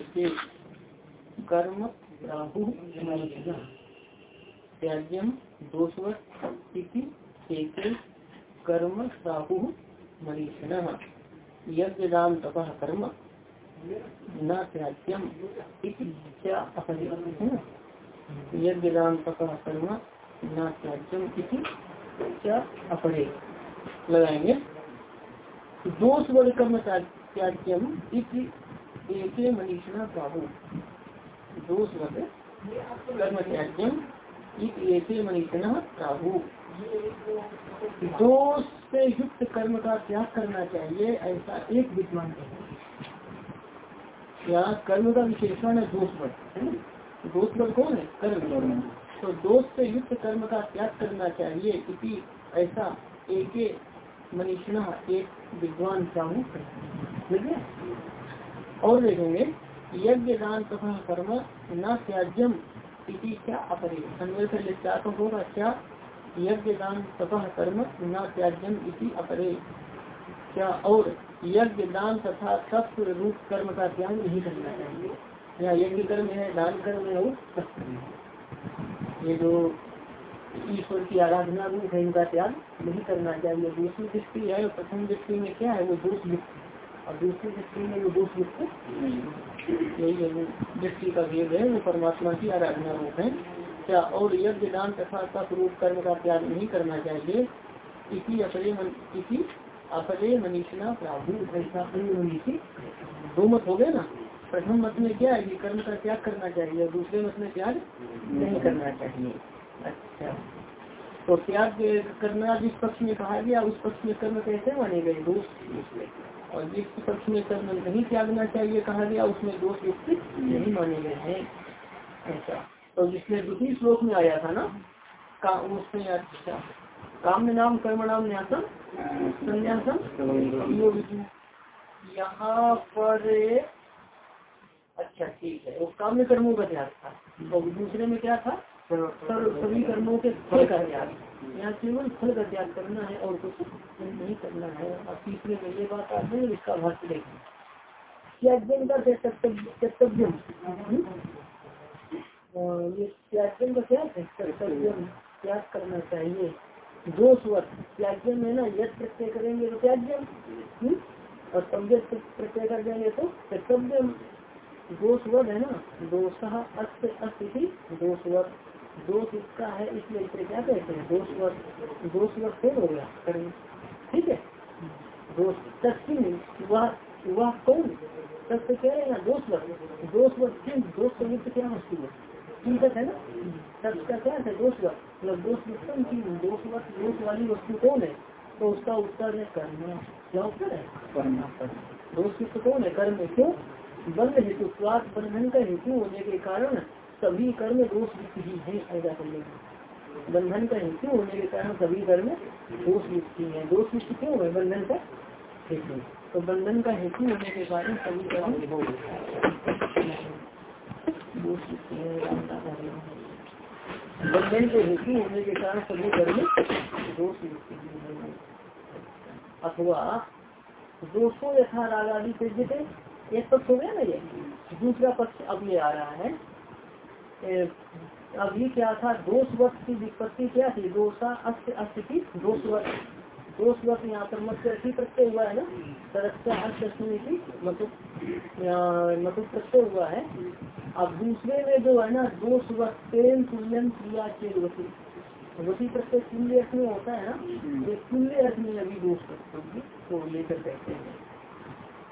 एक कर्म राहु त्याज्यम दोषवत कर्म राहु मनीषण यज्ञ दान तप कर्म न त्याज्यम यज्ञ दान तप कर्म न त्याज्यम अपरे लगाएँगे। दोष वर्ग कर्म त्याज्यम एक मनीषणा बाहू दोष एक मनीषण राहु दोष से युक्त कर्म का त्याग करना चाहिए, ऐसा एक विद्वान क्या कर्म का विशेषण है दोष वर्ग दोष वर्ग कौन है? कर्म। तो दोष से युक्त कर्म का त्याग करना चाहिए, इसी ऐसा एक मनीषणा एक विद्वान चाहू ठीक है? और देखेंगे यज्ञ दान तथा कर्म न त्याज्यम क्या अपरे? लिखा तो होगा? क्या? यज्ञ दान तथा कर्म न त्याज्यम अपरे। क्या? और यज्ञ दान तथा सत्व रूप कर्म का त्याग नहीं करना चाहिए। या यज्ञ कर्म है, दान कर्म है, और ये जो ईश्वर की आराधना रूप है, इनका त्याग नहीं करना चाहिए। दूसरी दृष्टि है, प्रथम दृष्टि में क्या है? वो दोष युक्त और दूसरी दृष्टि में वो दोष युक्त यही है वो दृष्टि का भेद है, वो परमात्मा की आराधना रूप है। क्या और यज्ञ दान तथा तप रूप कर्म का त्याग नहीं करना चाहिए? इसी अपरे मन, इसी अपरे मनीषणा प्राभु ऐसा मनीषी दो मत हो गए ना? प्रथम मत में क्या है कि कर्म का त्याग करना चाहिए दूसरे मत में त्याग नहीं करना चाहिए। अच्छा। तो त्याग करना जिस पक्ष में कहा गया, उस पक्ष में कर्म कैसे माने गए दोष और जिस पक्ष में कर्म नहीं त्यागना चाहिए कहा गया, उसमें दोष युक्त नहीं माने गए हैं। ऐसा। तो जिसमें दूसरी श्लोक में आया था ना, का उसमें अच्छा काम नाम, कर्म नाम, न्यासम, संन्यासम यहाँ पर अच्छा ठीक है। वो काम्य कर्मों का त्याग था। और दूसरे में क्या था? सभी कर्मों के फल का त्याग यहाँ केवल फल का त्याग करना है और कुछ नहीं करना है। और तीसरे में ये बात आते हैं इसका भाष्य देखें त्याज्यम का कर्तव्यम ये त्याज्यम का क्या है? कर्तव्यम त्याग करना चाहिए। दोषवत त्याज्यम है ना यद प्रत्यय करेंगे तो त्याज्यम और तबियत प्रत्यय कर देंगे तो कर्तव्यम दोषवत है ना? दोष अस्त अस्थिति दोषवत दोष इसका है इसलिए इसे क्या कहते हैं? दोषवत दोषवत फेल हो गया। करें ठीक है? दोष तस्वीर वह वह कौन? तत्व कह रहे हैं दोषवत दोषवत किन दोष संयुक्त क्या? वस्तु है? चिंतक है ना? तत्व का क्या है? दोषवत मतलब दोष उत्तम की दोषवत दोष वाली वस्तु कौन है? तो उसका उत्तर है कर्म। क्या उत्तर है? कर्म। दोष युक्त कौन है? कर्म क्यों? बंध हेतु स्वाद बंधन का हेतु होने के कारण सभी कर्म दोष युक्त ही है, ऐसा करने का बंधन का हेतु होने के कारण सभी कर्म दोष युक्त ही है। दोष युक्त क्यों है? बंधन का हेतु। तो बंधन का हेतु होने के कारण सभी कर्म बंधन के हेतु होने के कारण सभी कर्म दोष युक्त अथवा दोषो यथा रागादि तेजते एक पक्ष हो गया ना ये, दूसरा पक्ष अब ये आ रहा है अभी क्या था? दोष वर्ष की विपत्ति क्या थी? दोषा अस्त अस्त की दोष वर्ष दोष वर्ष यहाँ पर मत ऐसी प्रत्यय हुआ है ना? तरक्षा अष्टमी की मतुक प्रत्यय हुआ है। अब दूसरे में जो है ना दोष वर्ष प्रेम तुल्यम क्रिया चेत वसी वसी प्रत्यय तुल्य अर्थ में होता है ना? ये तुल्य अर्थ में अभी दोष को लेकर कहते हैं।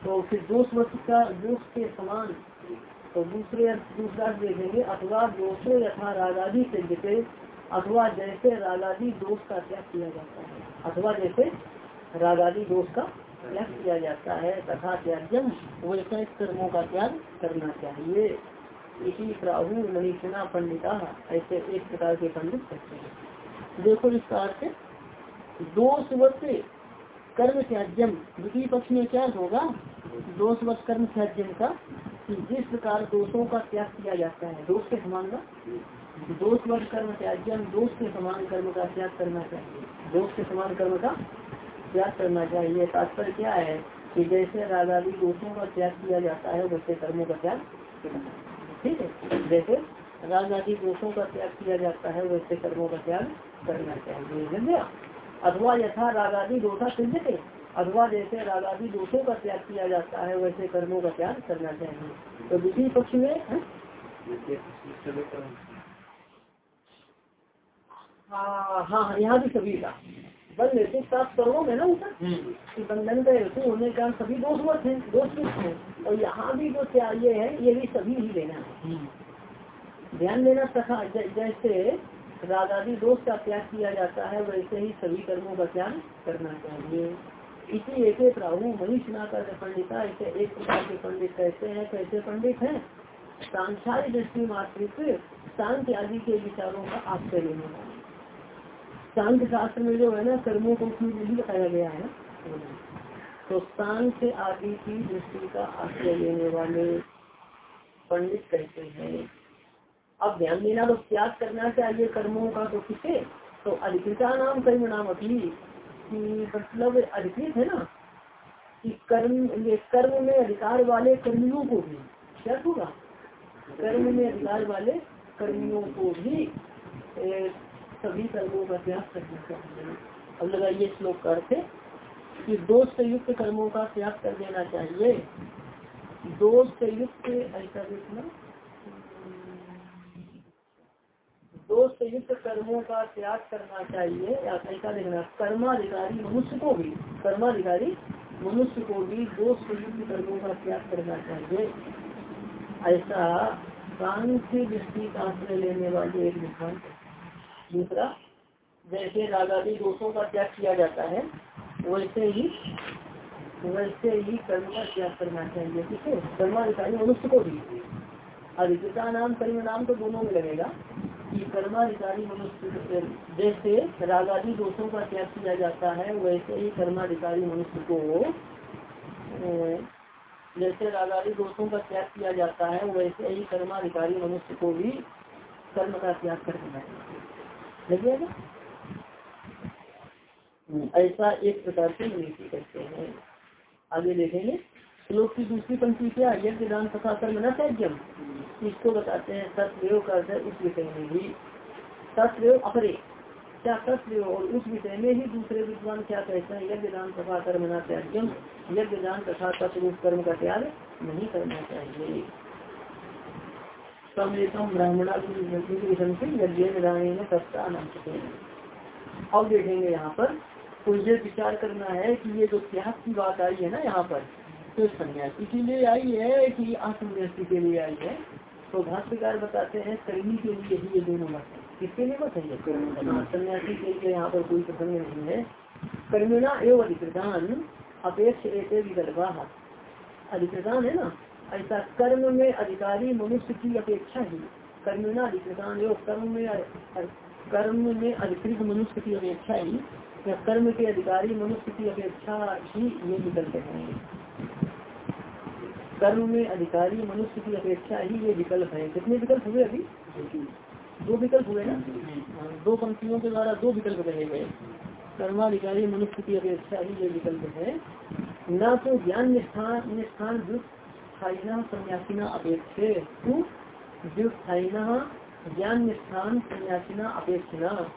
तो फिर दोष वस्तु का दोष के समान तो दूसरे दूसरा देखेंगे, अथवा दोषो यथा रागादि से जैसे, अथवा जैसे रागादि दोष का त्याग किया जाता है, अथवा जैसे रागादी दोष का त्याग किया जाता है, तथा त्याज्यम वैसे कर्मों का त्याग करना चाहिए। इसी प्राहु मनीषणा पंडिता ऐसे एक प्रकार के पंडित कहते हैं। देखो इस अर्थ दोष वस्तु कर्म त्याज्यम द्वितीय पक्ष में क्या होगा? दोष वश कर्म त्याज्यम का जिस प्रकार दोषों का त्याग किया जाता है, दोष के समान का? दोष वर्ष कर्म त्याज्यम दोष के समान कर्म का त्याग करना चाहिए। दोष के समान कर्म का त्याग करना चाहिए। तात्पर्य क्या है? कि जैसे रागादी दोषों का त्याग किया जाता है, वैसे कर्मों का त्याग ठीक है? जैसे राग आदि दोषों का त्याग किया जाता है, वैसे कर्मों का त्याग करना चाहिए। अथवा यथा राग आदि दोषा सिद्ध अथवा जैसे राग आदि दोषों का त्याग किया जाता है वैसे कर्मों का त्याग करना चाहिए। तो दूसरी पक्ष में हाँ? हाँ यहाँ भी सभी का। बंद हेतु सर्वों में ना ऊपर कि बंधन का हेतु होने का सभी दोष मत है दोष कुछ है और यहाँ भी जो चाहिए है ये भी सभी ही लेना है। ध्यान देना सखा जैसे रागादि दोष का त्याग किया जाता है, वैसे ही सभी कर्मों का त्याग करना चाहिए। इसी एक एक राहु मनीष ना कर पंडिता ऐसे एक प्रकार के पंडित कहते हैं। कैसे पंडित है? सांसारिक दृष्टि मातृत्व शांति आदि के विचारों का आश्रय लेने वाले शांत शास्त्र में जो है ना, कर्मों को उसमें नहीं बताया गया है? तो शांत आदि की दृष्टि का आश्रय लेने वाले पंडित कहते हैं। अब ध्यान देना तो त्याग करना चाहिए कर्मों का तो किसे? तो अधिकृता नाम कर्म नाम अपनी मतलब अधिकृत है ना, कि कर्म, ये कर्म में अधिकार वाले कर्मियों को भी, क्या होगा? कर्म में अधिकार वाले कर्मियों को भी सभी कर्मों का त्याग करना चाहिए। अब लगाइए श्लोक का अर्थ कि दोष से युक्त कर्मों का त्याग कर देना चाहिए। दोष से युक्त, ऐसा देखना दोष से युक्त कर्मों का त्याग करना चाहिए। या ऐसा देखना, कर्माधिकारी मनुष्य को भी, कर्माधिकारी मनुष्य को भी दोष से युक्त कर्मों का त्याग करना चाहिए। ऐसा सांख्य दृष्टि का आश्रय लेने वाले एक विद्वान दूसरा, जैसे रागादी दोषों का त्याग किया जाता है, वैसे ही वैसे ही कर्म का त्याग करना चाहिए, ठीक है? कर्माधिकारी मनुष्य को भी। अधिकता नाम, कर्म नाम तो दोनों में लगेगा। कि कर्माधिकारी मनुष्य जैसे रागादी दोषों का त्याग किया जाता है, वैसे ही कर्माधिकारी मनुष्य को जैसे रागादी दोषों का त्याग किया जाता है, वैसे ही कर्माधिकारी मनुष्य को भी कर्म का त्याग कर देना चाहिए ऐसा एक प्रकार से नीति करते हैं। आगे देखेंगे। श्लोक की दूसरी पंक्ति क्या यज्ञ दान तथा कर्म न त्याज्यम इसको बताते हैं सत्व का उस विषय में ही। सत्व अपरे, क्या सत्व और उस विषय में ही दूसरे विद्वान क्या कहते हैं? यज्ञ दान तथा कर्म न त्याज्यम यज्ञ दान तथा तत्व कर्म का त्याग नहीं करना चाहिए। समृतम ब्राह्मणा अब देखेंगे यहाँ पर तो ये विचार करना है कि ये जो त्याग की बात आई है ना यहाँ पर तो सन्यासी। के लिए आई है कि असन्यासी के लिए आई है। तो भाष्यकार बताते हैं कर्मी के लिए ही ये दोनों मत है। किसके लिए मत है सन्यासी के लिए यहाँ पर कोई प्रसंग नहीं है। कर्मिणा एवं अधिकृतान अपेक्ष विकल्पा। अधिकृतान है ना? ऐसा कर्म में अधिकारी मनुष्य की अपेक्षा ही। कर्मिना अधिकृतान एवं कर्म में कर्म में अधिकृत मनुष्य की अपेक्षा ही। या कर्म के अधिकारी मनुष्य की अपेक्षा ही ये विकल्प है। कर्म में अधिकारी मनुष्य की अपेक्षा ही ये विकल्प है। कितने विकल्प हुए अभी? दो विकल्प हुए ना? दो पंक्तियों के द्वारा दो विकल्प कहे गए कर्माधिकारी मनुष्य की अपेक्षा ही ये विकल्प है। न तो ज्ञान निष्ठान निष्ठान स्थायिना, सन्यासीना अपेक्षे। ज्ञान निष्ठान, सन्यासीना अपेक्षिना।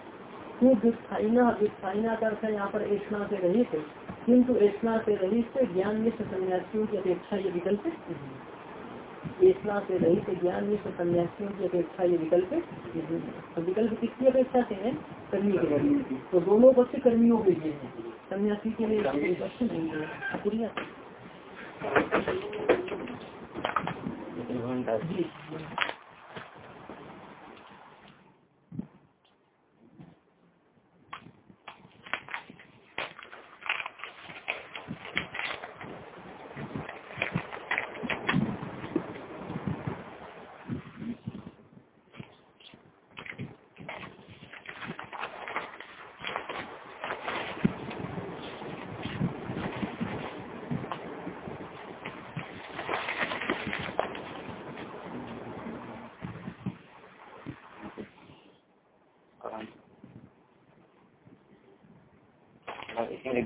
दुस्थाइना दुस्थाइना का अर्थ यहाँ पर ऐसा से रहित किंतु ऐसा से रहित ज्ञान निष्ठ सन्यासियों की अपेक्षा ये विकल्प ऐसा से रहित ज्ञान निष्ठ सन्यासियों की अपेक्षा ये विकल्प तो विकल्प किसकी अपेक्षा से है? कर्मी के लिए। तो दोनों पक्ष कर्मियों के लिए है। सन्यासी के लिए पक्ष नहीं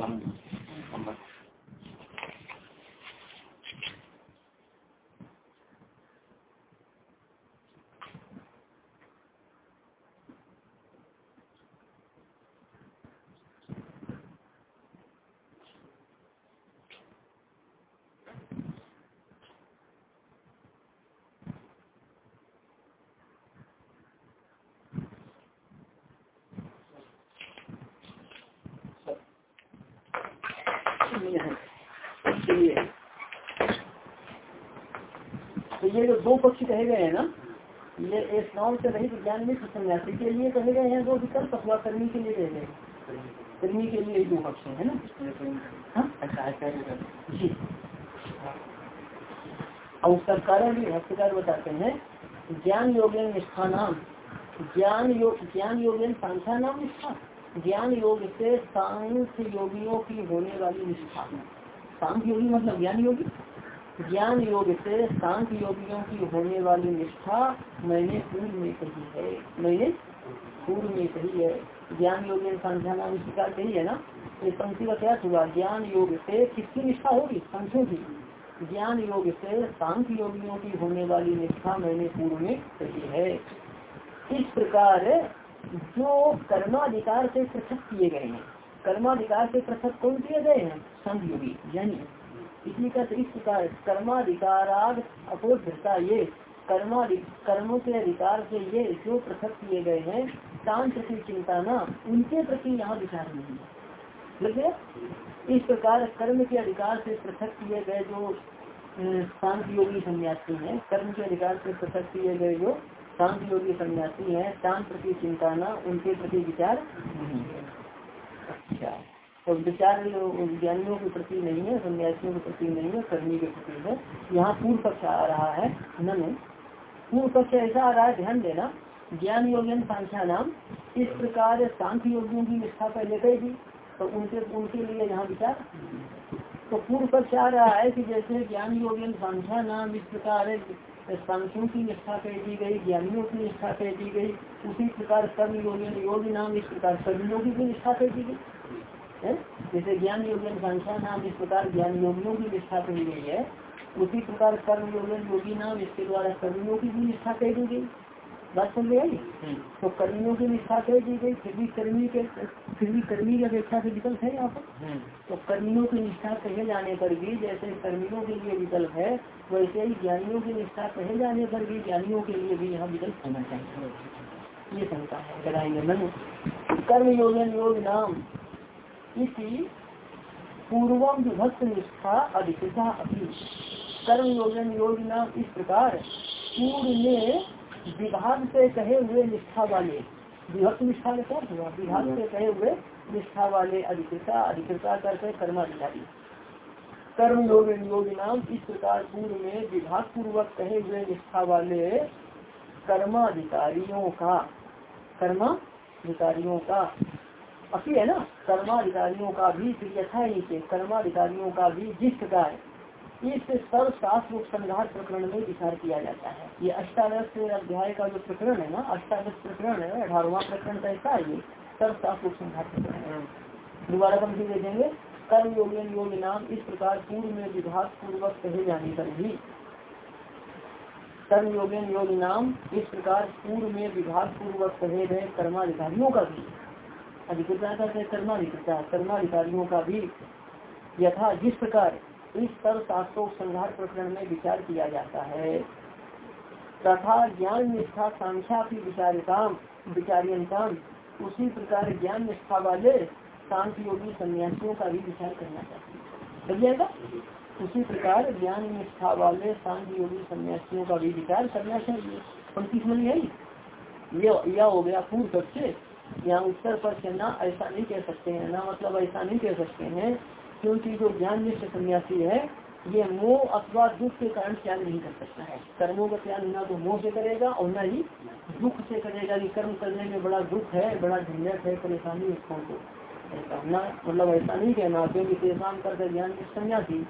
lắm. ये जो दो पक्ष कहे गए हैं ना? ये स्नान से रहित ज्ञान में सन्यासी के लिए कहे गए हैं, दो विकल्प अथवा कर्मी के लिए कहे गए कर्मी के लिए दो पक्ष है ना? हाँ? जी। और उसका कारण भी भाष्यकार बताते हैं, ज्ञान योगेन निष्ठा नाम। ज्ञान योग ज्ञान योगेन सांख्या नाम निष्ठा। ज्ञान योग से सांख्य योगियों की होने वाली निष्ठा। सांख्य योगी मतलब ज्ञान योगी? ज्ञान योग से शांत योगियों की होने वाली निष्ठा मैंने पूर्व में कही है। मैंने पूर्व में कही है। ज्ञान योग संख्या नाम इस प्रकार कही है ना? ये पंक्ति का क्या हुआ? ज्ञान योग से किसकी निष्ठा होगी? संख्यों की। ज्ञान योग से शांत योगियों की होने वाली निष्ठा मैंने पूर्व में कही है। इस प्रकार जो कर्माधिकार से पृथक किए गए हैं। कर्माधिकार से पृथक कौन किए गए हैं? संघ योगी यानी इसलिए कहते इस प्रकार कर्माधिकाराग अपोधता ये कर्मा कर्मों के अधिकार से ये जो पृथक किए गए हैं तान प्रति चिंता न, उनके प्रति यहाँ विचार नहीं है। लग गया इस प्रकार कर्म के अधिकार से पृथक किए गए जो शांत योगी सन्यासी हैं, कर्म के अधिकार से पृथक किए गए जो शांत योगी सन्यासी हैं तान प्रति चिंता न, उनके प्रति विचार नहीं है। अच्छा। तो विचार ज्ञानियों के प्रति नहीं है, सन्यासियों के प्रति नहीं है, कर्मी के प्रति है। यहाँ पूर्व पक्ष आ रहा है न पूर्व पक्ष ऐसा आ रहा है, ध्यान देना, ज्ञान योगन संख्या नाम, इस प्रकार सांख्य योगियों की निष्ठा पहले कही तो उनके उनके लिए यहाँ विचार। तो पूर्व पक्ष आ रहा है कि जैसे ज्ञान योगन संख्या नाम, इस प्रकार सांख्यों की निष्ठा कह दी गई, ज्ञानियों की निष्ठा कह दी गई, उसी प्रकार कर्म योगन योग नाम, इस प्रकार कर्मियों की निष्ठा कह दी गई। जैसे ज्ञान योगन संख्या नाम इस प्रकार ज्ञान योगियों की निष्ठा कही गई है उसी प्रकार कर्म योगन योगी नाम इसके द्वारा कर्मियों की भी निष्ठा कह दी गई बात समझ आई? तो कर्मियों की निष्ठा कह दी गई फिर भी कर्मी के फिर भी कर्मी की अपेक्षा से विकल्प है यहाँ पर। तो कर्मियों की निष्ठा कहे जाने पर भी जैसे कर्मियों के लिए विकल्प है वैसे ही ज्ञानियों की निष्ठा कहे जाने पर भी ज्ञानियों के लिए भी यहाँ विकल्प होना चाहिए। ये शंका है कराएँगे मन कर्म योगन योग नाम इसी पूर्वम विभक्त निष्ठा अधिकृता अभी कर्म योजन योग नाम इस प्रकार पूर्व में विभाग से कहे हुए निष्ठा वाले विभक्त निष्ठा का क्या हुआ, विभाग से कहे हुए निष्ठा वाले अधिकृता अधिकृता करके कर्माधिकारी। कर्म योग योग नाम इस प्रकार पूर्व में विभाग पूर्वक कहे हुए निष्ठा वाले कर्माधिकारियों का कर्माधिकारियों का अभी है ना? कर्माधिकारियों का भी यथा नीचे कर्माधिकारियों का भी जिस प्रकार इस सर्व शास्त्र उपसंहार प्रकरण में विचार किया जाता है। ये अष्टादश अध्याय का जो प्रकरण है ना, अष्टादश प्रकरण है अठारवा प्रकरण कैसा है ये। सर्व शास्त्र उपसंहार प्रकरण दोबारा हम भी देखेंगे। कर्म योगन योग नाम इस प्रकार पूर्व में विभाग पूर्वक कहे जाने पर भी। कर्म योगन योग नाम इस प्रकार पूर्व में विभाग पूर्वक कहे गए कर्माधिकारियों का भी। अधिकृता का कर्माधिकृता कर्माधिकारियों का भी यथा जिस प्रकार इस सर्व शास्त्रों संघार प्रकरण में विचार किया जाता है, तथा ज्ञान निष्ठा सांख्या की विचारिताम विचारियंताम उसी प्रकार ज्ञान निष्ठा वाले शांत योगी सन्यासियों का भी विचार करना चाहिए। जाएगा? उसी प्रकार ज्ञान निष्ठा वाले शांत योगी सन्यासियों का भी विचार करना चाहिए। समझ गई ये यह हो गया पूर्व पक्ष यहाँ उत्तर पक्ष ना ऐसा नहीं कह सकते हैं, ना मतलब ऐसा नहीं कह सकते हैं, क्योंकि जो ज्ञान निष्ठ सन्यासी है, ये मोह अथवा दुख के कारण त्याग नहीं कर सकता है। कर्मों का त्याग ना तो मोह से करेगा और न ही दुख से करेगा। कि कर्म करने में बड़ा दुख है, बड़ा झंझट है, परेशानी उसको। तो ऐसा न मतलब ऐसा नहीं कहना, क्योंकि तेजाम करके ज्ञान निष्ठ सन्यासी,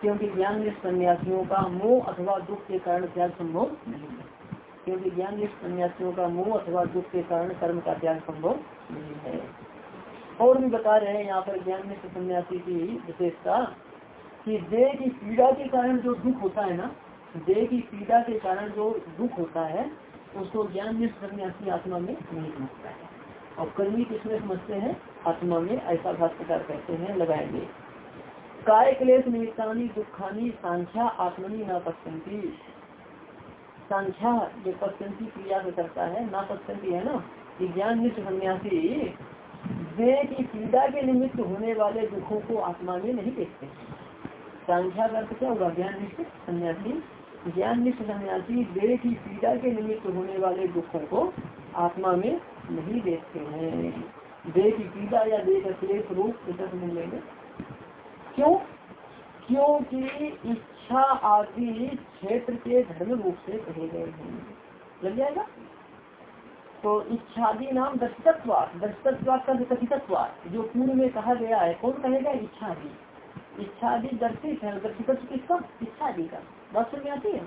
क्योंकि ज्ञान निष्ठ सन्यासियों का मोह अथवा दुख के कारण त्याग संभव नहीं है। क्योंकि ज्ञान सन्यासियों का मोह अथवा दुख के कारण कर्म का त्याग संभव नहीं है। और भी बता रहे हैं यहाँ पर ज्ञान सन्यासी की विशेषता कि देह की पीड़ा के कारण जो दुख होता है ना, देह की पीड़ा के कारण जो दुख होता है, उसको ज्ञान सन्यासी आत्मा में नहीं समझता है। और कर्मी किसमें समझते हैं? आत्मा में, ऐसा भाष्यकार कहते हैं, लगाएँगे। काय क्लेश निमित्तानी दुखानी सांख्या आत्मनी न पश्चंती सांख्या जो पश्चंती क्रिया से करता है, ना पश्चंती है ना कि ज्ञान निष्ठ सन्यासी देह की पीड़ा के निमित्त होने वाले दुखों को आत्मा में नहीं देखते। सांख्या का अर्थ क्या होगा? ज्ञान निष्ठ सन्यासी। ज्ञान निष्ठ सन्यासी देह की पीड़ा के निमित्त होने वाले दुखों को आत्मा में नहीं देखते हैं। देह की पीड़ा या देह का क्लेश रूप इधर मिल क्यों? क्योंकि इच्छा आदि क्षेत्र के धर्म रूप से कहे गए हैं। लग जाएगा? तो इच्छादि नाम दर्शकत्वाद दर्शकत्वाद का कथितत्वाद जो पूर्व में कहा गया है, कौन कहेगा? इच्छादि। इच्छा आदि दर्शित है दर्शित किसका? इच्छा आदि का। बात में आती है?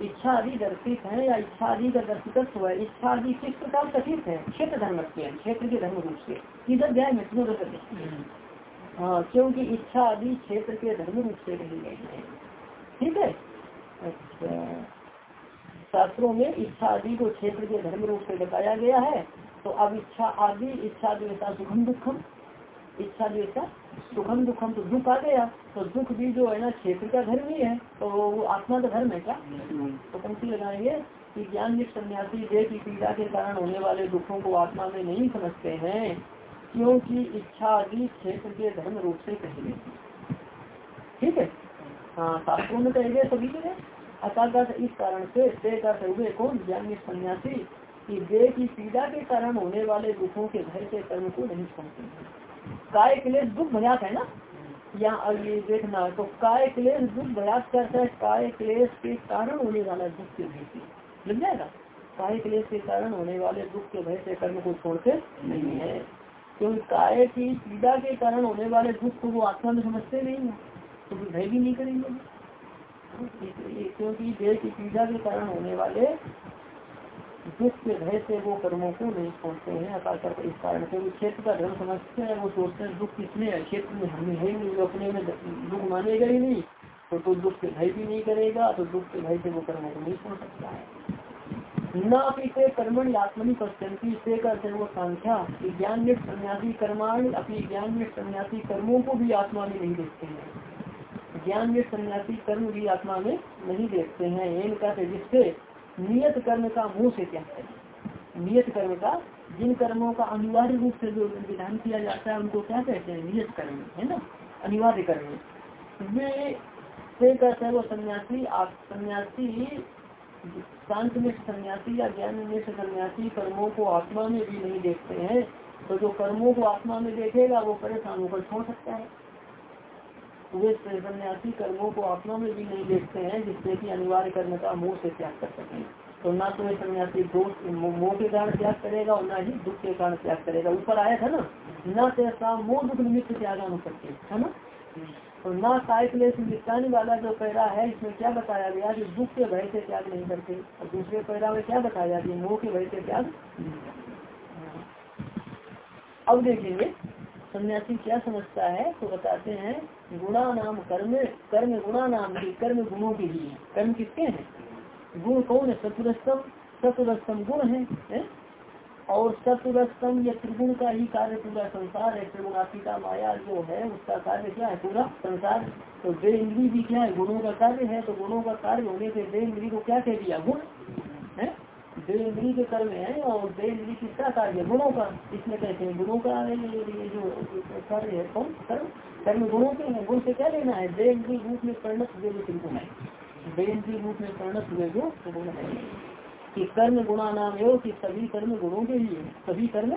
इच्छा आदि दर्शित है या इच्छा आदि का दर्शित है? इच्छा आदि किस प्रकार कथित है? क्षेत्र धर्म के, क्षेत्र के धर्म रूप से। जाए में। तुम्हें हाँ क्योंकि इच्छा आदि क्षेत्र के धर्म रूप से कही गई है। ठीक है? अच्छा। शास्त्रों में इच्छा आदि को क्षेत्र के धर्म रूप से बताया गया है तो अब इच्छा आदि, इच्छा द्वेषा सुखम दुखम। इच्छा द्वेषा सुखम दुखम तो दुख आ गया। तो दुख भी जो है ना, क्षेत्र का धर्म ही है तो वो आत्मा का धर्म है क्या? तो पंक्ति लगाएँगे कि ज्ञान सन्यासी देह की पीड़ा के कारण होने वाले दुखों को आत्मा में नहीं समझते हैं, क्योंकि इच्छा आदि क्षेत्र के धर्म रूप से कहे ठीक है? हाँ शास्त्रों में कहे गए सभी के अर्थात इस कारण से देह का हुए कौन ज्ञान सन्यासी, कि देह की पीड़ा के कारण होने वाले दुखों के भय के कर्म को नहीं हैं। काय क्लेश दुख भयात है ना? यहाँ ये देखना तो काय क्लेश दुख भयात करता है? काय क्लेश के कारण होने वाला दुख के भय से। लग जाएगा? काय क्लेश के कारण होने वाले दुख के भय से कर्म को छोड़ते नहीं है। क्योंकि काय की पीड़ा के कारण होने वाले दुख को वो आत्मा में समझते नहीं है। तो भय भी नहीं करेंगे। क्योंकि देह की पीड़ा के कारण होने वाले दुख के भय से वो कर्मों को नहीं छोड़ते हैं अकाल इस कारण से वो क्षेत्र का धर्म समझते हैं, वो सोचते हैं दुख किसमें है, क्षेत्र में हमें है नहीं, वो अपने में दुख मानेगा ही नहीं तो तो दुख के भय भी नहीं करेगा तो दुख के भय से वो कर्मों को नहीं छोड़ सकता है। न अपने कर्मण आत्मनि पश्चंती से करते वो संख्या ज्ञान में सन्यासी कर्माण, अपनी ज्ञान में सन्यासी कर्मों को भी आत्मा में नहीं देखते हैं। ज्ञान में सन्यासी कर्म भी आत्मा में नहीं देखते हैं। इनका जिससे नियत कर्म का मुँह से क्या है? नियत कर्म का, जिन कर्मों का अनिवार्य रूप से जो विधान किया जाता है, उनको क्या कहते हैं? नियत कर्म, है ना? अनिवार्य कर्म। वे से कहते हैं वो सन्यासी, आप सन्यासी, शांत में सन्यासी या ज्ञान में सन्यासी कर्मों को आत्मा में भी नहीं देखते हैं तो जो कर्मों को आत्मा में देखेगा, वो परेशान होकर छोड़ सकता है। वे सन्यासी कर्मों को आत्मा में भी नहीं देखते हैं, जिससे कि अनिवार्य कर्म का मोह से त्याग कर सके। तो ना तो सन्यासी दोष मोह के कारण त्याग करेगा और ना ही दुख के कारण त्याग करेगा। ऊपर आया था ना, न तेसा मोह दुख निमित्त त्याग अनुपत्ति है ना? तो ना निपटाने वाला जो पैरा है, इसमें क्या बताया गया कि दुख के भय से त्याग नहीं करते। और दूसरे पैरा में क्या बताया कि मोह के भय से त्याग अब देखेंगे सन्यासी क्या समझता है? तो बताते हैं गुणा नाम कर्म कर्म गुणा नाम की कर्म गुणों के लिए। कर्म किसके हैं? गुण कौन है? सतुरस्तम सतुरस्तम गुण है, है? और सतुरस्तम या त्रिगुण का ही कार्य पूरा संसार है। त्रिगुणात्मिका माया जो है उसका कार्य क्या है? पूरा संसार। तो दे इंद्री भी क्या है? गुणों का कार्य है। तो गुणों का कार्य होने से दे इंद्री को क्या कह दिया? गुण। है इंद्री के कर्म है और देव इंद्री किसका कार्य गुणों का। इसमें कहते हैं गुणों का ये जो कार्य है, कौन? कर्म? कर्म गुणों के हैं। गुण से क्या लेना है? देव इंद्री रूप में परिणत हुए जो त्रिगुण है। देव इंद्री रूप में परिणत हुए जो त्रिगुण है। कि कर्म गुणा नाम है कि सभी कर्म गुणों के ही सभी कर्म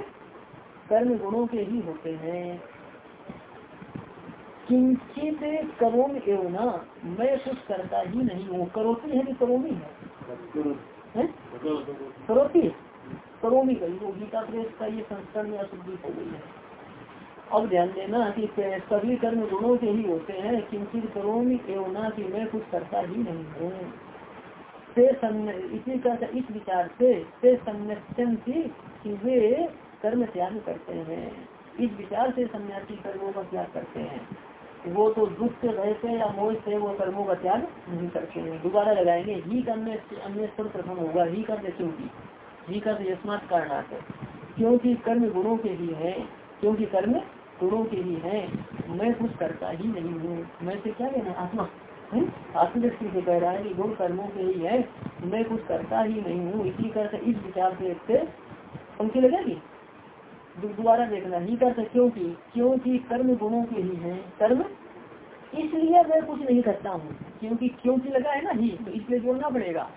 कर्म गुणों के ही होते हैं। किंचित करोम एवं ना, मैं कुछ करता ही नहीं हूँ। करोती है कि करोमी है? करोती करोमी गई वो गीता प्रेस का ये संस्करण में अशुद्धि हो गई है। अब ध्यान देना कि सभी कर्म गुणों के ही होते हैं, किंचित करोमी एवं ना कि मैं कुछ करता ही नहीं हूँ। इसी का इस विचार से से संरक्षण कि वे कर्म त्याग करते हैं। इस विचार से सन्यासी कर्मों का त्याग करते हैं। वो तो दुख से से या मोह से वो कर्मों का त्याग नहीं करते हैं। दोबारा लगाएँगे, ही अन्य प्रथम होगा, ही कर क्योंकि ही कर यशमात कारणार्थ क्योंकि कर्म गुणों के ही है, क्योंकि कर्म गुणों के ही है, मैं कुछ करता ही नहीं हूँ। मैं से क्या लेना आत्मा। आत्मदृष्टि से कह रहा है कि गुण कर्मों के ही है, मैं कुछ करता ही नहीं हूँ। इसी कर इस विचार से पंक्ति लगेगी दोबारा देखना ही करते क्योंकि क्योंकि कर्म गुणों के ही है कर्म। इसलिए मैं कुछ नहीं करता हूँ, क्योंकि क्योंकि लगा है ना ही तो इसलिए जोड़ना पड़ेगा।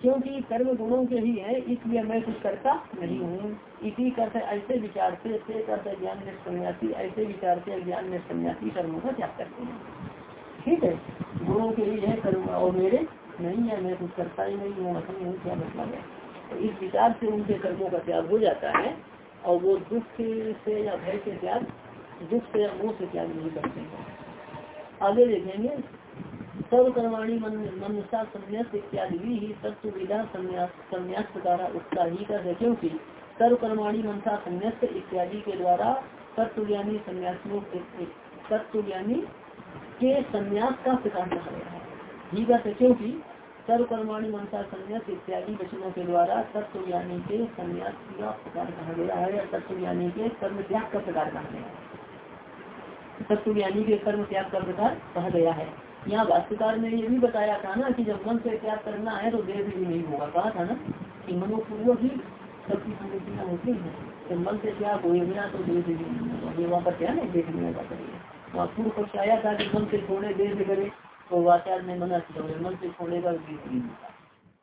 क्योंकि कर्म गुणों के ही है, इसलिए मैं कुछ करता नहीं हूँ। इसी करते, ऐसे विचार से करते ज्ञान में सन्यासी, ऐसे विचार से ज्ञान में सन्यासी कर्मों का त्याग करते हैं। ठीक है? गुणों के ही है कर्म, और मेरे नहीं है, मैं कुछ करता ही नहीं हूँ नहीं हूँ, क्या मतलब है? तो इस विचार से उनके कर्मों का त्याग हो जाता है। और वो दुख से या भय से त्याग, दुख से या मोह से त्याग नहीं करते हैं। आगे देखेंगे, सर्वकर्माणी मनसा संन्यास इत्यादि ही तत्व विधा संन्यास द्वारा उसका ही कर क्योंकि सर्वकर्माणी मनसा संन्यास इत्यादि के द्वारा तत्व ज्ञानी संन्यासियों तत्व ज्ञानी के संन्यास का प्रकार कहा गया है। ही कहते क्योंकि सर्वकर्माणी मनसा संन्यास इत्यादि वचनों के द्वारा तत्व ज्ञानी के संन्यास का प्रकार कहा गया है या तत्व ज्ञानी के कर्म त्याग का प्रकार कहा गया है। तत्व ज्ञानी के कर्म त्याग का प्रकार कहा गया है। यहाँ भाष्यकार ने ये भी बताया था ना कि जब मन से त्याग करना है तो देह भी नहीं होगा। कहा था ना कि मनोपूर्वक ही सबकी संरचना होती है। जब मन से त्याग हो गया तो देह भी नहीं होगा। ये वहाँ पर क्या नहीं देखने का करिए वहाँ पूर्व पक्ष आया था कि मन से छोड़े देह करे। तो वाचार ने मना किया मन से छोड़ने का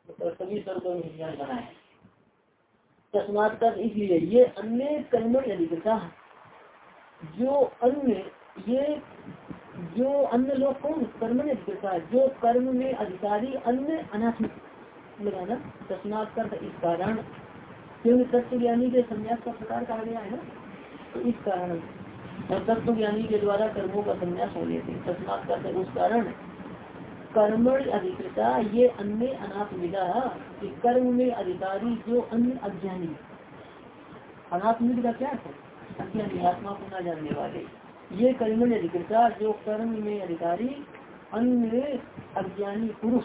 तो सभी पर विज्ञान बना है। तस्मात तक इसलिए ये अन्य कर्म अधिकता जो अन्य, ये, जो अन्य लोग कौन में अधिकता जो कर्म में अधिकारी अन्य अनाथ लगाना तस्मात कर इस कारण, क्योंकि तत्व ज्ञानी के संन्यास का प्रकार कहा गया है ना तो इस कारण, और तत्व ज्ञानी के द्वारा कर्मों का संन्यास होने से तस्मात कर उस कारण कर्मण अधिकृता, ये अन्य विदा कि कर्म में अधिकारी जो अन्य अज्ञानी। अनाथ का क्या है अज्ञानी, आत्मा को न जानने वाले। ये कर्म अधिकृता, जो कर्म में अधिकारी, अन्य अज्ञानी पुरुष।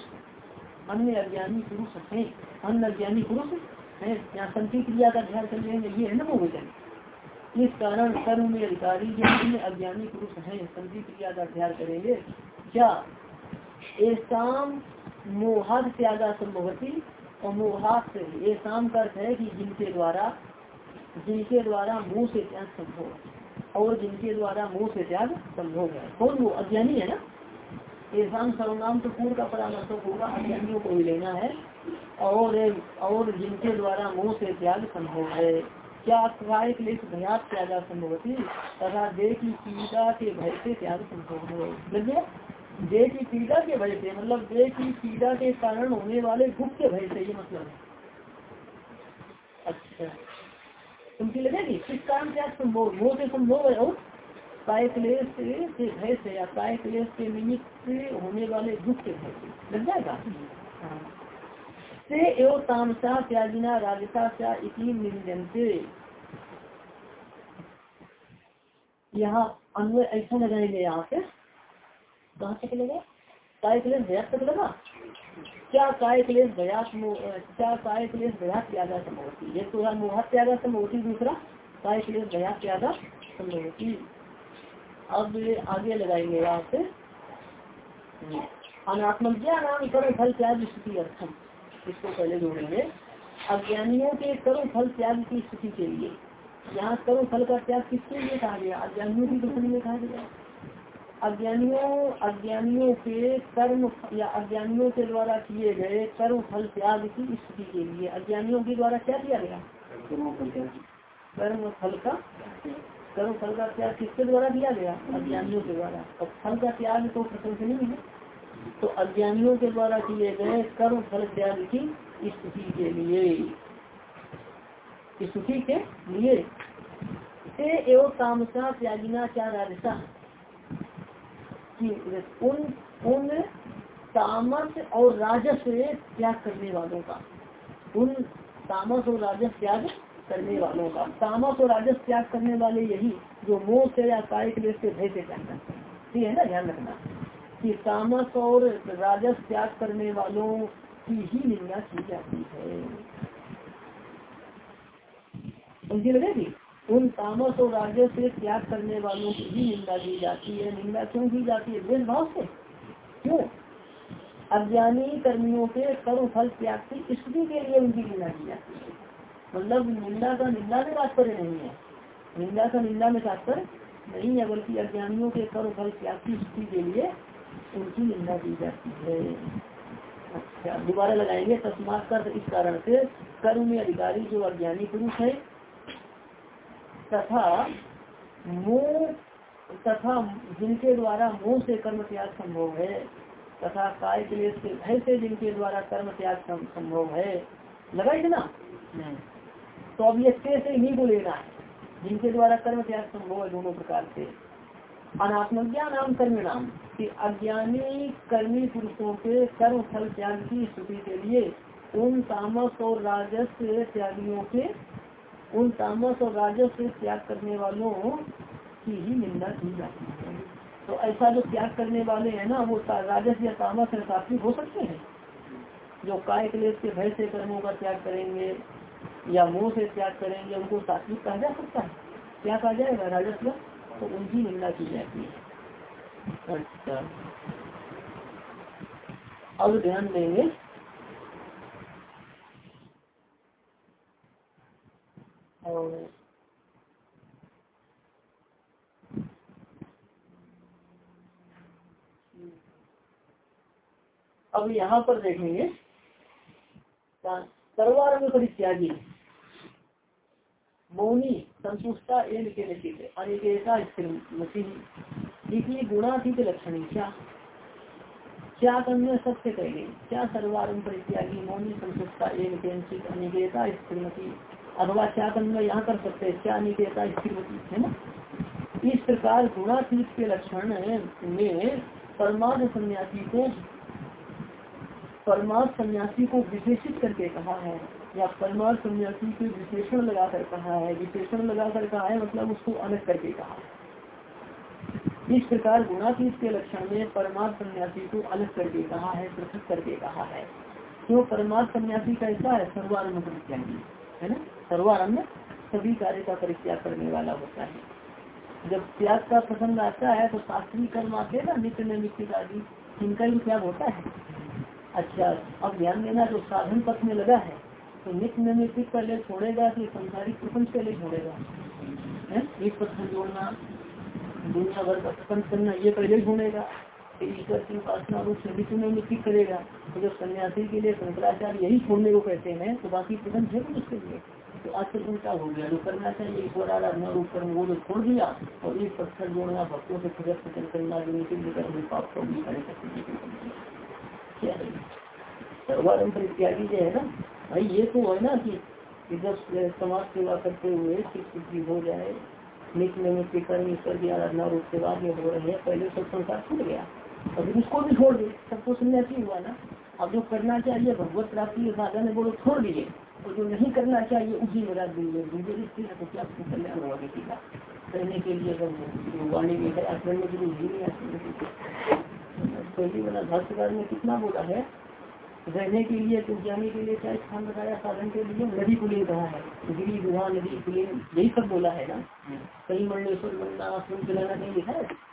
अन्य अज्ञानी पुरुष है। अन्य अज्ञानी पुरुष है। यहाँ संति क्रिया का ध्यान कर लेंगे। ये है ना बहुवचन इस कारण कर्म में अधिकारी, जो अन्य अज्ञानी पुरुष है संति क्रिया का ध्यान करेंगे। क्या? ऐसा मोहाद त्यागा संभवती और मोहात से ऐसाम का अर्थ है कि जिनके द्वारा जिनके द्वारा मुँह से त्याग संभव और जिनके द्वारा मुँह से त्याग संभव है। कौन वो? अज्ञानी है ना? ऐसा सर्वनाम तो पूर्व का परामर्शक होगा, अज्ञानियों को भी लेना है, और और जिनके द्वारा मुँह से त्याग संभव है। क्या क्लेश भयात त्यागा संभवती तथा देह की के भय से त्याग संभव है। देह की पीड़ा के भय से मतलब देह की पीड़ा के कारण होने वाले दुख के भय से ये मतलब है। अच्छा। तुमकी लगेगी किस कारण क्या संभव मोह से संभव है और काय क्लेश के भय से या काय क्लेश के निमित्त होने वाले गुप्त भय से। लग जाएगा? हाँ। से एवं तामसा त्यागिना राजसा क्या निंदनते। यहाँ अन्वय ऐसा लगाएँगे यहाँ पे। कहाँ से चले गए? काय क्लेश भयास तक लगा क्या काय क्लेश भयास क्या काय क्लेश भयास त्यागा संभवती एक तो मोह त्यागा संभवती दूसरा काय क्लेश भयास त्यागा संभवती अब आगे लगाएँगे यहाँ से। अनात्मज्ञा नाम कर्म फल त्याग स्थिति अर्थम इसको पहले जोड़ेंगे। अज्ञानियों के कर्म फल त्याग की स्थिति के लिए। यहाँ कर्म फल का त्याग किसके लिए कहा गया? अज्ञानियों की कथन में कहा गया। अज्ञानियों अज्ञानियों के कर्म या अज्ञानियों के द्वारा किए गए कर्म फल त्याग की स्थिति के लिए। अज्ञानियों के द्वारा क्या किया गया? कर्म फल का कर्म फल का त्याग किसके द्वारा दिया गया? अज्ञानियों के द्वारा। और फल का त्याग तो प्रशंसनीय है। तो अज्ञानियों के द्वारा किए गए कर्म फल त्याग की स्तुति के लिए। स्तुति के लिए। एवं तामसा त्यागिना क्या राजसा उन उन तामस और राजस त्याग करने वालों का। उन तामस और राजस त्याग करने वालों का। तामस और राजस त्याग करने वाले यही जो मोह से या काय के लिए भय से त्याग करते हैं। ठीक है ना? ध्यान रखना। कि तामस और राजस त्याग करने वालों की ही निंदा की जाती है। उनकी लगेगी उन तामस और राजस से त्याग करने वालों की भी निंदा की जाती है, निंदा क्यों की जाती है? भेदभाव से क्यों? अज्ञानी कर्मियों के कर्म फल त्याग की स्तुति के लिए उनकी निंदा की जाती है। मतलब निंदा का निंदा में तात्पर्य नहीं है। निंदा का निंदा में तात्पर्य नहीं है, बल्कि अज्ञानियों के कर्म फल त्याग की स्तुति के लिए उनकी निंदा की जाती है। अच्छा दोबारा लगाएँगे तस्मात कर इस कारण से कर्म में अधिकारी जो अज्ञानी पुरुष है तथा मुँह तथा जिनके द्वारा मुँह से कर्म त्याग संभव है तथा काय क्लेश के भय से जिनके द्वारा कर्म त्याग संभव है। लगा इतना तो अब ये से को लेना है जिनके द्वारा कर्म त्याग संभव है दोनों प्रकार से। अनात्मज्ञा नाम कर्म नाम। कि अज्ञानी कर्मी पुरुषों के कर्म फल त्याग की स्तुति के लिए उन तामस और राजस त्यागियों के उन तामस और राजस से त्याग करने वालों की ही निंदा की जाती है। तो ऐसा जो त्याग करने वाले हैं ना, वो राजस या तामस सात्विक हो सकते हैं। जो काय क्लेश के भय से, कर्मों का त्याग करेंगे या मोह से त्याग करेंगे, उनको सात्विक कहा जा सकता है। क्या कहा जाएगा राजस्व तो उनकी निंदा की जाती है। अच्छा। अब ध्यान देंगे अब यहाँ पर देखेंगे। सर्वारंग परित्यागी मौनी संतुष्टा एन के निश्चित अनिकेता स्थिर मसीह। गुणातीत लक्षण क्या? क्या करने सबसे पहले? क्या सर्वारंभ परित्यागी मौनी संतुष्टा एन के निश्चित अनिकेता स्थिरमती अथवा क्या करना यहाँ कर सकते हैं? क्या अनिकेता स्थिरमती है ना? इस प्रकार गुणातीत के लक्षण में परमार्थ सन्यासी को परमार्थ सन्यासी को विशेषित करके कहा है, या परमार्थ सन्यासी के विशेषण लगाकर कहा है। विशेषण लगाकर कहा है मतलब उसको अलग करके कहा इस प्रकार गुणातीत के लक्षण में परमार्थ सन्यासी को अलग करके कहा है, पृथक करके कहा है। तो परमार्थ सन्यासी कैसा है सर्वारंभ परित्यागी है ना? सर्वारंभ सभी कार्य का परित्याग करने वाला होता है। जब त्याग का प्रसंग आता है तो शास्त्रीय कर्म आते हैं ना, नित्य नैमित्तिक आदि इनका ही त्याग होता है। अच्छा अब ध्यान देना, जो साधन पथ में लगा है तो नित्य नैमित्तिक पहले छोड़ेगा कि संसारिक प्रपंच पहले छोड़ेगा? एक पत्थर जोड़ना, दुनिया भर का प्रपंच करना, ये पहले छोड़ेगा। उपासना रूप से नित्य नैमित्तिक करेगा तो जब सन्यासी के लिए शंकराचार्य यही छोड़ने को कहते हैं तो बाकी प्रपंच है उसके लिए तो आजकल उल्टा हो गया जो करना चाहिए ईश्वर आराधना रूप कर्म वो जो छोड़ दिया और एक पत्थर जोड़ना भक्तों से पूजा पूजन करना जो नितिन कर्म पाप को भी सारे है सर्वारंभ इत्यादि जो है ना भाई ये तो है ना कि जब समाज सेवा करते हुए सिद्धि हो जाए नित्य निमित्त कर्म ईश्वर की आराधना रूप सेवा में हो रहे हैं पहले सब संसार छूट गया और उसको भी छोड़ दे। सबको सन्यासी हुआ ना। अब जो करना चाहिए भगवत प्राप्ति के साधन है वो लोग छोड़ दिए और जो नहीं करना चाहिए उसी में रात दिन दूसरे स्थिर है तो क्या कल्याण हुआ किसी का? रहने के लिए अगर वाणी में है आचरण में ज़रूरी नहीं आचरण पहली वाला भाष्यकार ने कितना बोला है? रहने के लिए तो जाने के लिए क्या स्थान बताया साधन के लिए नदी कुलीन कहा है। गिरी गुहा नदी कुलीन यही सब बोला है ना? कहीं मंडलेश्वर बनना आश्रम चलाना कहीं लिखा है?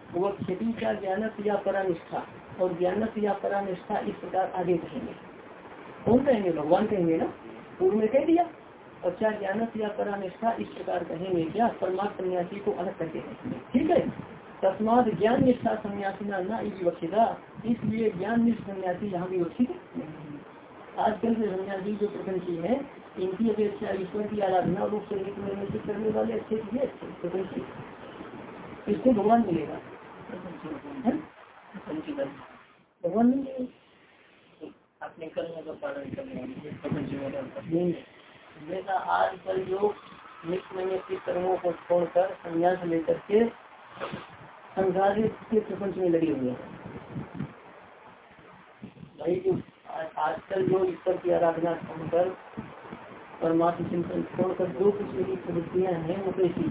वह खेती का ज्ञान या परानिष्ठा और ज्ञान या परानिष्ठा इस प्रकार आगे कहेंगे कौन कहेंगे? भगवान कहेंगे ना? पूर्व में कह दिया। और क्या ज्ञान या परानिष्ठा इस प्रकार कहेंगे क्या? परमार्थ सन्यासी को अलग करके कहेंगे। ठीक है? तस्मात ज्ञान निष्ठा सन्यासी न विवक्षिता इसलिए ज्ञान निष्ठ सन्यासी यहाँ विवक्षित आजकल के सन्यासी जो प्रपंची है, इनकी अपेक्षा ईश्वर की आराधना रूप से करने वाले अच्छे अच्छे प्रपंची। इसको भगवान मिलेगा। भगवान अपने कर्म का पालन नहीं जैसा आजकल जो नित्य नित्य कर्मों को छोड़कर संन्यास लेकर के संसार प्रपंच में लगे हुए हैं भाई जो आजकल जो ईश्वर की आराधना छोड़कर परमात्मा चिंतन छोड़कर जो कुछ मेरी प्रवृत्तियाँ हैं वो कैसी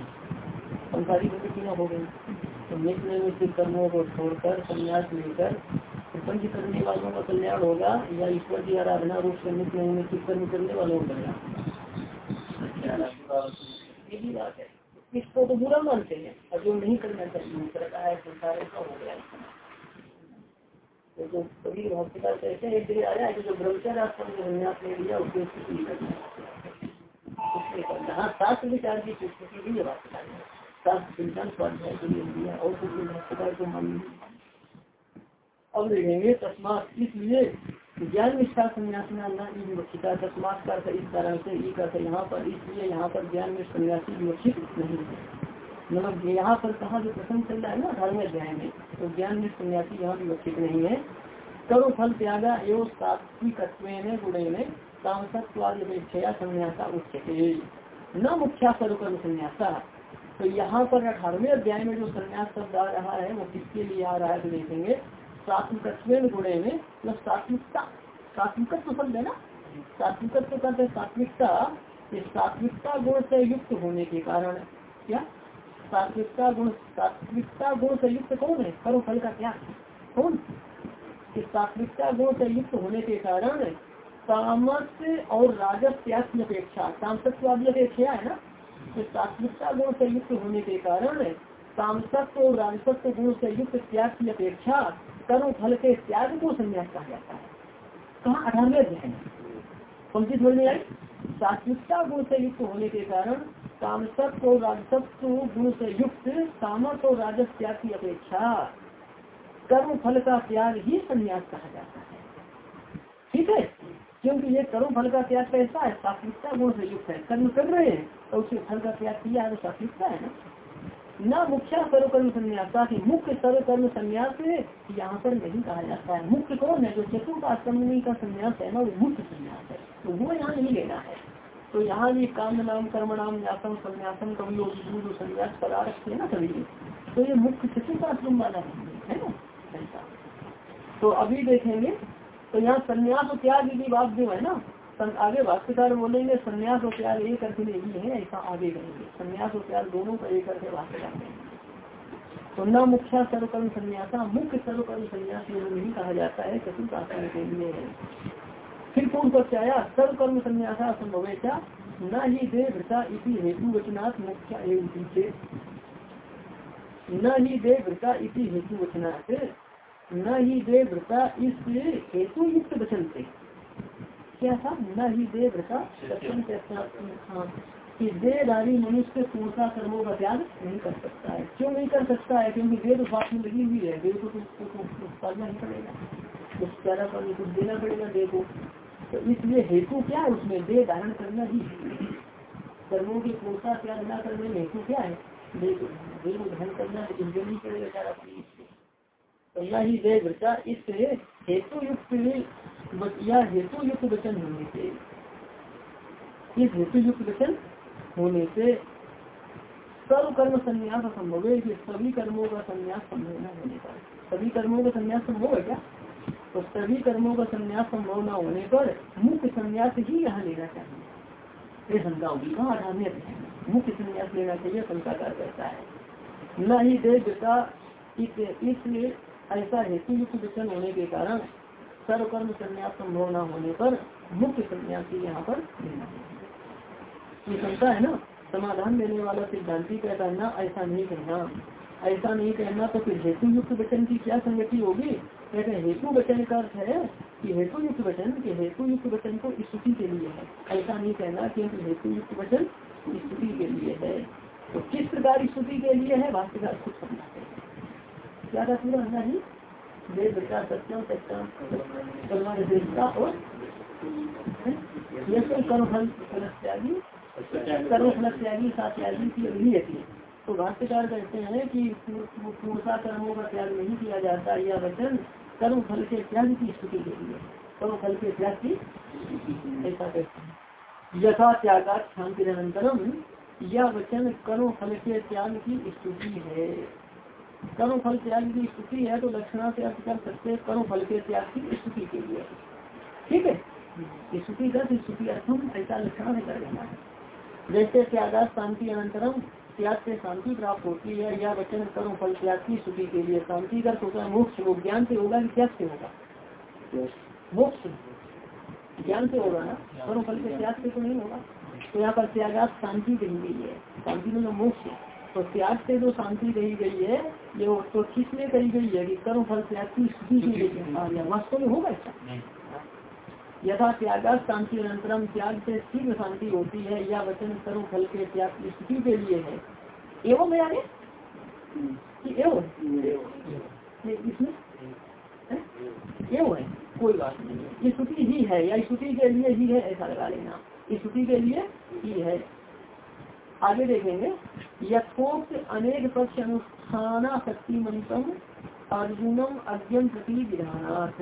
संसारी प्रवृत्तियाँ हो गई तो नित्य नित्य कर्मों को छोड़कर, संन्यास लेकर प्रपंच करने वालों का कल्याण होगा या ईश्वर की आराधना रूप से नित्य नित्य कर्म करने वालों का कल्याण ये भी बात है। इसको तो बुरा मानते हैं। और जो नहीं करना चाहिए करता है, संसार ऐसा हो गया। तो कभी हॉस्पिटल कहते हैं एक जगह आया कि जो ब्रह्मचर्य आश्रम जो संन्यास ले लिया, उसके उसके करना शास्त्र विचार की स्थिति भी ये बात बताई। है और कुछ देखेंगे, तस्मात इसलिए ज्ञान निष्ठा संन्यास में विवक्षिता तस्मात का इस कारण से ई का यहाँ पर इसलिए यहाँ पर ज्ञान में सन्यासी विवक्षित नहीं है। मतलब यहाँ पर कहा जो प्रसंग चल रहा है ना धर्म अध्याय में तो ज्ञान में सन्यासी यहाँ विवक्षित नहीं है। करो फल त्यागा एवं सात्विक गुणे में तामसत्वापेक्षया संन्यासा उच्चते न मुख्या स्वरूप संन्यासा। तो यहाँ पर अठारहवें अध्याय में जो संन्यास शब्द आ रहा है, वो किसके लिए आ रहा है तो देखेंगे। सात्विक गुणे में मतलब सात्विकता, सात्विकत्व शब्द है ना? सात्विकत्व कहते सात्विकता सात्विकता गुण से युक्त होने के कारण। क्या? सात्विकता गुण सात्विकता गुण से युक्त कौन है? करो फल का क्या कौन? कि सात्विकता गुण से युक्त होने के कारण तामस और राजस त्याग की अपेक्षा तामसत्वादी अपेक्षा है ना? तो सात्विकता गुण से युक्त होने के कारण तामसत्व और राजसत्व गुण से युक्त त्याग की अपेक्षा कर्म फल के त्याग को संन्यास कहा जाता है। कहा अठारवे अध्याय पंक्ति समझ में आई? सात्विकता गुण से युक्त होने के कारण कामसत्व और राजसत्व गुण से युक्त कामस और राजस त्याग की अपेक्षा कर्म फल का त्याग ही संन्यास कहा जाता है। ठीक है? क्योंकि ये कर्म फल का त्याग कैसा है सात्विकता गुण से युक्त है। कर्म कर रहे हैं तो उसके फल का त्याग किया है तो सात्विकता है ना? न मुख्य सर्वकर्म संन्यास की मुख्य सर्वकर्म संन्यास यहाँ पर नहीं कहा जाता है। मुख्य कौन है जो चतुर्थ का संन्यास है ना वो मुख्य संन्यास है। तो वो यहाँ नहीं लेना है। तो यहाँ भी काम नाम, कर्म नाम, न्यासम, संन्यासम, कभी जो संन्यास करा रखते हैं ना कभी तो ये मुख्य चतुर्थ आश्रम वाला है ना? ऐसा। तो अभी देखेंगे तो यहाँ संन्यास और त्याग यदि बात जो है ना आगे भाष्यकार बोलेंगे, संन्यास और प्यार एक अर्थ में ही है, ऐसा आगे कहेंगे। संन्यास और प्यार दोनों का एक अर्थ भाष्यकार तो न मुख्य सर्वकर्म संन्यासा, मुख्य सर्वकर्म संन्यास नहीं कहा जाता है चतुर्थ आश्रम के लिए है। फिर पूर्ण पक्ष आया सर्वकर्म संन्यासा संभव क्या? न ही दे भ्रता इसी हेतु वचनात् मुख्य एवं न ही दे भ्रता इसी हेतु वचनात्। न ही दे भ्रता इस हेतु युक्त वचन से। क्या था? न ही दे व्रता कि देहधारी मनुष्य पूर्णता कर्मों का त्याग नहीं कर सकता है। क्यों नहीं कर सकता है? क्योंकि देव बात में लगी हुई है। देव को तो पालना ही पड़ेगा। कुछ प्यारा पानी कुछ देना पड़ेगा देव को। तो इसलिए हेतु क्या है उसमें? देह धारण करना ही कर्मों की पूर्णता त्याग न करने में हेतु क्या है? देव देव धारण करना जो नहीं पड़ेगा यह ही देव व्रता इस हेतु युक्त या हेतु युक्त वचन होने से, इस हेतु युक्त वचन होने से सर्व कर्म संन्यास संभव है कि सभी कर्मों का संन्यास संभव न होने पर। सभी कर्मों का संन्यास संभव है क्या? तो सभी कर्मों का संन्यास संभव न होने पर मुख्य संन्यास ही यहाँ लेना चाहिए। ये शंका होगी कहाँ अठारह मुख्य संन्यास लेना चाहिए शंका कर कहता है। न ही देवता इसलिए ऐसा हेतु युक्त वचन होने के कारण सर्वकर्म संन्यास संभव न होने पर मुख्य संन्यासी यहाँ पर है। ना? समाधान देने वाला सिद्धांति कहता है ना ऐसा नहीं कहना ऐसा नहीं कहना तो फिर हेतु युक्त वचन की क्या संगति होगी? कहते हेतु वचन का अर्थ है कि हेतु युक्त वचन के हेतु युक्त वचन को स्तुति के लिए है। ऐसा नहीं कहना क्योंकि हेतु युक्त वचन स्तुति के लिए है। तो किस प्रकार स्तुति के लिए है? वास्तविक खुद समझाते हैं। था पूरा वेद विचार सत्यम सत्यम और ये कर्म फल त्यागी त्यागी की अभियति तो भाष्यकार कहते हैं कि पूर्णता कर्मों का त्याग नहीं किया जाता। यह वचन कर्म फल के त्याग की स्थिति के लिए कर्म फल के त्याग की ऐसा कहते हैं। यथा त्यागा शांति निरंतरम। यह वचन कर्म फल के त्याग की स्तुति है। कर्म फल त्याग की स्तुति है तो लक्षणा से अर्थ कर सकते हैं कर्म फल के त्याग की स्तुति के लिए। ठीक है? स्तुति का स्तुति अर्थम ऐसा लक्षणा से कर देना जैसे त्यागा शांति अनंतरम, त्याग से शांति प्राप्त होती है, या वचन कर्म फल त्याग की स्तुति के लिए शांति का होता है मोक्ष, वो ज्ञान से होगा कि त्याग से होगा। मोक्ष, ज्ञान से होगा ना? कर्म फल के त्याग से तो नहीं होगा। तो यहाँ पर त्यागात शांति गई है शांति में मोक्ष। तो त्याग से जो शांति कही गई है ये तो किस लिए कही गई है कि कर्म फल त्याग की स्तुति के लिए वास्तव में होगा ऐसा? यथा त्यागा शांति अनंतरम त्याग से शीघ्र शांति होती है या वचन कर्म फल के त्याग की स्थिति के लिए है। एवं है आगे एवं इसमें? एवं है? कोई बात नहीं। है स्तुति ही है या स्तुति के लिए ही है ऐसा लगा लेना। स्तुति के लिए ही है। आगे देखेंगे। यथोक्त अनेक पक्ष अनुष्ठान शक्ति मंत्रम अर्जुनम अज्ञम प्रति विधानार्थ।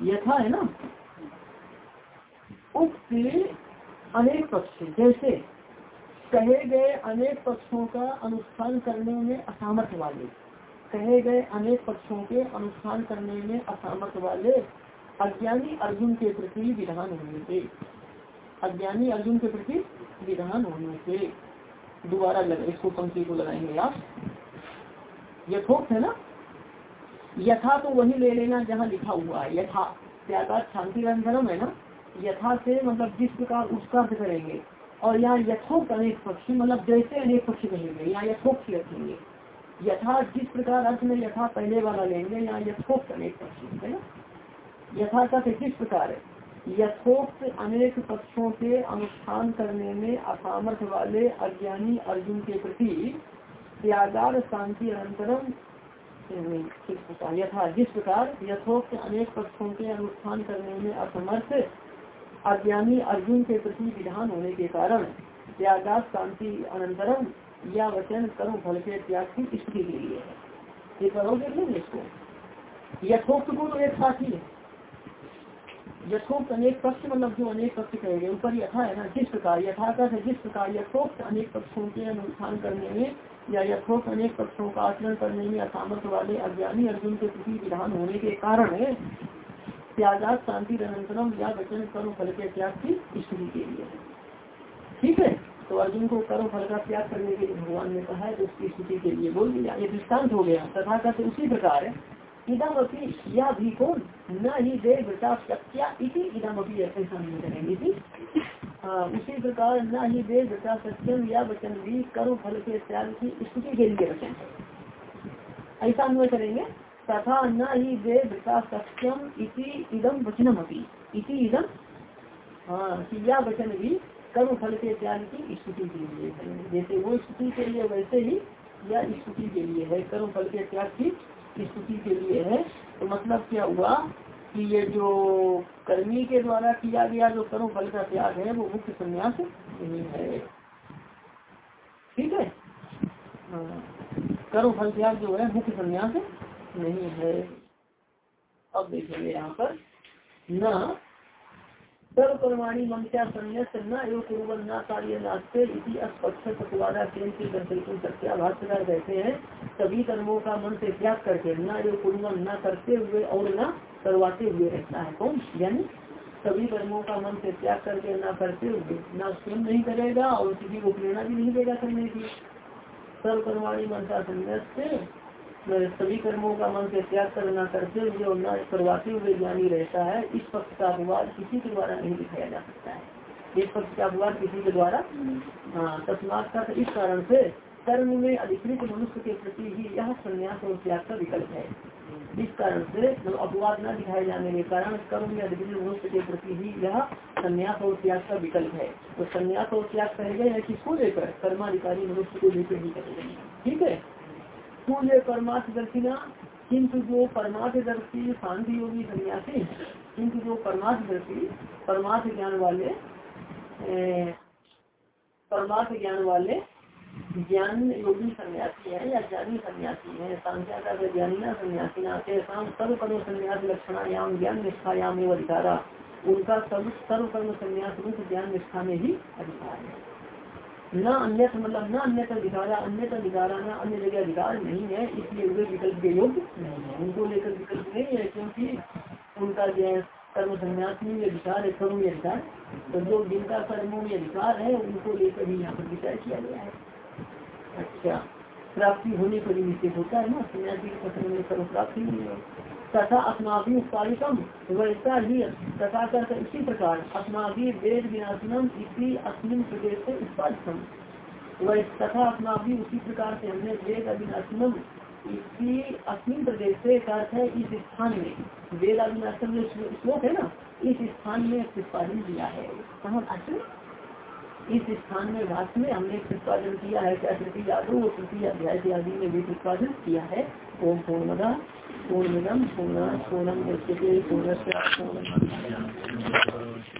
यथा है ना? उक्त अनेक पक्ष जैसे कहे गए अनेक पक्षों का अनुष्ठान करने में असामर्थ्य वाले। कहे गए अनेक पक्षों के अनुष्ठान करने में असामर्थ्य वाले अज्ञानी अर्जुन के प्रति विधान से। अज्ञानी अर्जुन के प्रति विधान होने से दोबारा लग, इसको पंक्ति को लगाएँगे आप। यथोक्त है ना? यथा तो वही ले लेना जहाँ लिखा हुआ है। यथा त्यागा शांति धर्म है ना? यथा से मतलब जिस प्रकार उसका अर्थ करेंगे। और यहाँ यथोक्त अनेक पक्षी मतलब जैसे अनेक पक्ष कहेंगे, यहाँ यथोक्त रखेंगे यथा जिस प्रकार अर्थ में यथा पहले वाला लेंगे, यहाँ यथोक्त अनेक पक्षी है ना? यथा का किस प्रकार है। यथोक्त अनेक पक्षों के अनुष्ठान करने में असामर्थ्य वाले अज्ञानी अर्जुन के प्रति त्यागार शांति अनंतरम यथा, जिस प्रकार यथोक्त अनेक पक्षों के अनुष्ठान करने में असमर्थ अज्ञानी अर्जुन के प्रति विधान होने के कारण त्यागा शांति अनंतरम या वचन कर्म फल के त्याग की स्थिति के लिए है। ये करोगे इसको? यथोक्त तो एक साथ ही है। यथोक्त अनेक पक्ष मतलब जो अनेक पक्ष कहेंगे ऊपर यथा है ना, जिस प्रकार यथा का जिस प्रकार यथोक्त अनेक पक्षों के अनुष्ठान करने में, या यथोक्त अनेक पक्षों का आचरण करने में असामर्थ वाले अज्ञानी अर्जुन के प्रति विधान होने के कारण है, त्यागात शांति अनंतरम, या वचन कर्म फल के त्याग की स्थिति के लिए। ठीक है? तो अर्जुन को कर्म फल का त्याग करने के लिए भगवान ने कहा है तो उसकी स्थिति के लिए बोल दिया। ये दृष्टांत हो गया। तथा उसी प्रकार भी कौन, न ही सत्या ऐसा करेंगे उसी प्रकार न ही दे वृता सत्यम या वचन भी कर्म फल के त्याग की स्थिति के लिए वचन। ऐसा करेंगे। तथा न ही सत्यम इदम वचनम इदम हाँ या वचन भी कर्म फल के त्याग की स्थिति के लिए। जैसे वो स्थिति के लिए वैसे ही या स्थिति के लिए है। कर्म फल के त्याग की स्थिति के लिए है तो मतलब क्या हुआ कि ये जो कर्मी के द्वारा किया गया जो कर्म फल का त्याग है, वो मुख्य संन्यास नहीं है। ठीक है? कर्म फल त्याग जो है, मुख्य संन्यास नहीं है। अब देखेंगे यहाँ पर, न सर्व परमाणी संन्यास न एवं कुरुवन न कार्य नास्ते अस्पक्ष पटवारा केंद्र दर्शन सत्या भाष्यकार कहते हैं, सभी कर्मों का मन से त्याग करके न एवं कुरुवन न करते हुए और न करवाते हुए रहता है। कौन? यानी सभी कर्मों का मन से त्याग करके न करते हुए, न स्वयं नहीं करेगा और किसी को प्रेरणा भी नहीं देगा करने की। सर्व कर्माणी मंत्रा संन्यास से सभी कर्मों का मन से त्याग करना करते हुए और न करवाते हुए ज्ञानी रहता है, इस पक्ष का अपवाद किसी के द्वारा नहीं दिखाया जा सकता है। इस पक्ष का अपवाद किसी के द्वारा? हाँ तस्मात का इस कारण से कर्म में अधिकृत मनुष्य के प्रति ही यह संन्यास और त्याग का विकल्प है। इस कारण से अपवाद न दिखाए जाने के कारण कर्म में अधिकृत मनुष्य के प्रति ही यह संन्यास और त्याग का विकल्प है। तो संन्यास और त्याग कहे कहेगा या किसको लेकर? कर्माधिकारी मनुष्य को लेकर ही करेगा। ठीक है? सूर्य परमार्थ दर्शिना किंतु जो परमार्थदर्शी शांति योगी सन्यासी किंतु जो परमार्थदर्शी, परमार्थ ज्ञान वाले परमार्थ ज्ञान वाले ज्ञान योगी सन्यासी है या ज्ञानी सन्यासी है सांख्या का ज्ञानी ना सन्यासी ना शाम सर्व कर्म संन्यास लक्षणायाम, ज्ञान निष्ठायाम एवं अधिकारा। उनका सर्व सर्व कर्म संन्यास रूप ज्ञान निष्ठा में ही अधिकार है। न अन्य मतलब न अन्य अधिकारा अन्य अधिकारा न अन्य जगह अधिकार नहीं है, इसलिए वे विकल्प के योग्य नहीं है। उनको लेकर विकल्प नहीं है क्योंकि उनका जो है कर्म संन्यास में अधिकार है, कर्म में अधिकार तो जो जिनका कर्मों में अधिकार है, उनको लेकर ही यहाँ पर विचार किया गया है। अच्छा प्राप्ति होने पर ही निश्चित होता है ना? सन्यासी के कथन में कर्म प्राप्ति नहीं है। तथा अस्माभि उत्पादितम वैसा ही तथा कर इसी प्रकार अस्माभि वेद विनाशनम इसी अस्मिन प्रदेश से उत्पादितम तथा अस्माभि उसी प्रकार से हमने वेद अविनाशनम इसी अस्मिन प्रदेश से अर्थ है इस स्थान में वेद अविनाशम जो श्लोक है ना, इस स्थान में प्रतिपादन किया है। कहाँ इस स्थान में भाष में हमने प्रतिपादन किया है क्या तृतीय यादव तृतीय अध्याय आदि में भी प्रतिपादन किया है। ओम पूर्णमदा पूर्णमिदम पूर्ण पूर्णम पूर्ण